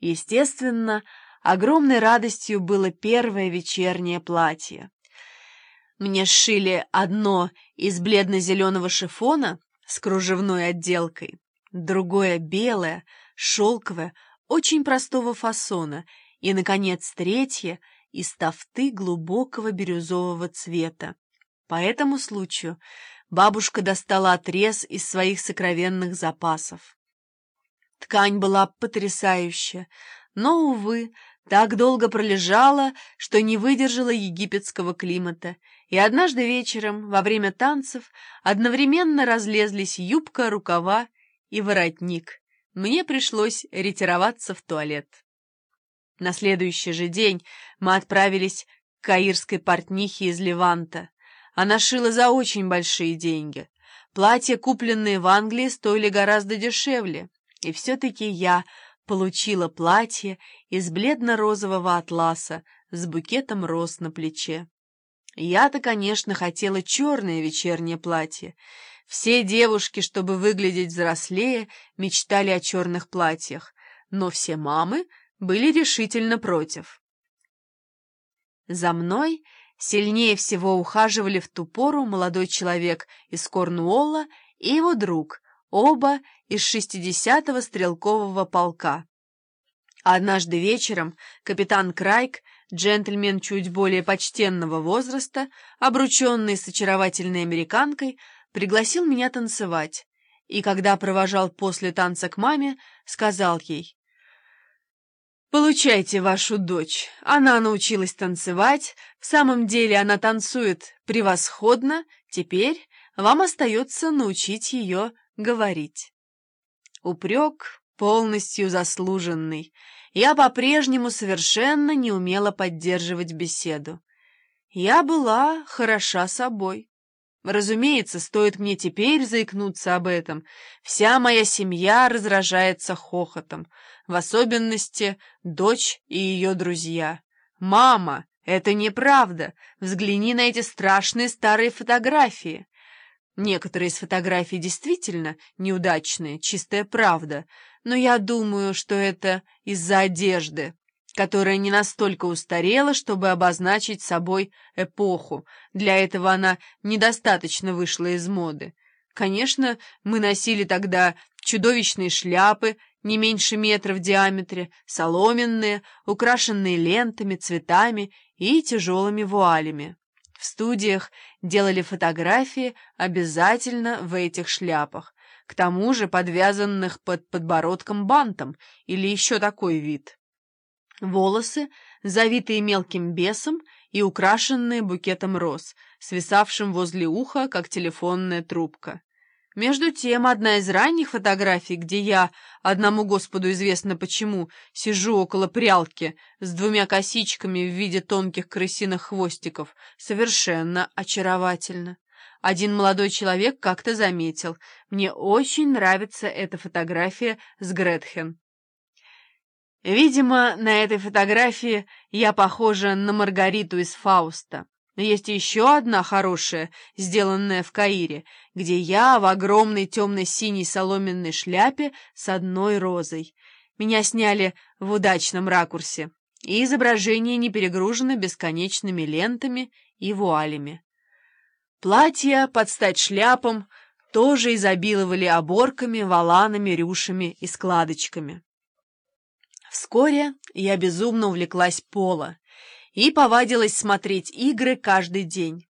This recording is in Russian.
Естественно, огромной радостью было первое вечернее платье. Мне сшили одно из бледно-зеленого шифона с кружевной отделкой, другое белое, шелковое, очень простого фасона и, наконец, третье из тафты глубокого бирюзового цвета. По этому случаю бабушка достала отрез из своих сокровенных запасов. Ткань была потрясающая, но, увы, так долго пролежала, что не выдержала египетского климата, и однажды вечером, во время танцев, одновременно разлезлись юбка, рукава и воротник. Мне пришлось ретироваться в туалет. На следующий же день мы отправились к каирской портнихе из Леванта. Она шила за очень большие деньги. Платья, купленные в Англии, стоили гораздо дешевле. И все-таки я получила платье из бледно-розового атласа с букетом роз на плече. Я-то, конечно, хотела черное вечернее платье. Все девушки, чтобы выглядеть взрослее, мечтали о черных платьях, но все мамы были решительно против. За мной сильнее всего ухаживали в ту пору молодой человек из Корнуолла и его друг, оба из 60-го стрелкового полка. Однажды вечером капитан Крайк, джентльмен чуть более почтенного возраста, обрученный с очаровательной американкой, пригласил меня танцевать, и когда провожал после танца к маме, сказал ей, «Получайте вашу дочь. Она научилась танцевать, в самом деле она танцует превосходно, теперь вам остается научить ее говорить». Упрек полностью заслуженный. Я по-прежнему совершенно не умела поддерживать беседу. Я была хороша собой. Разумеется, стоит мне теперь заикнуться об этом, вся моя семья разражается хохотом, в особенности дочь и ее друзья. «Мама, это неправда! Взгляни на эти страшные старые фотографии!» Некоторые из фотографий действительно неудачные, чистая правда, но я думаю, что это из-за одежды, которая не настолько устарела, чтобы обозначить собой эпоху. Для этого она недостаточно вышла из моды. Конечно, мы носили тогда чудовищные шляпы, не меньше метра в диаметре, соломенные, украшенные лентами, цветами и тяжелыми вуалями. В студиях делали фотографии обязательно в этих шляпах, к тому же подвязанных под подбородком бантом или еще такой вид. Волосы, завитые мелким бесом и украшенные букетом роз, свисавшим возле уха, как телефонная трубка. Между тем, одна из ранних фотографий, где я, одному Господу известно почему, сижу около прялки с двумя косичками в виде тонких крысиных хвостиков, совершенно очаровательна. Один молодой человек как-то заметил, мне очень нравится эта фотография с Гретхен. Видимо, на этой фотографии я похожа на Маргариту из Фауста. Есть еще одна хорошая, сделанная в Каире, где я в огромной темно-синей соломенной шляпе с одной розой. Меня сняли в удачном ракурсе, и изображение не перегружено бесконечными лентами и вуалями. Платья под стать шляпам тоже изобиловали оборками, валанами, рюшами и складочками. Вскоре я безумно увлеклась Пола и повадилась смотреть игры каждый день.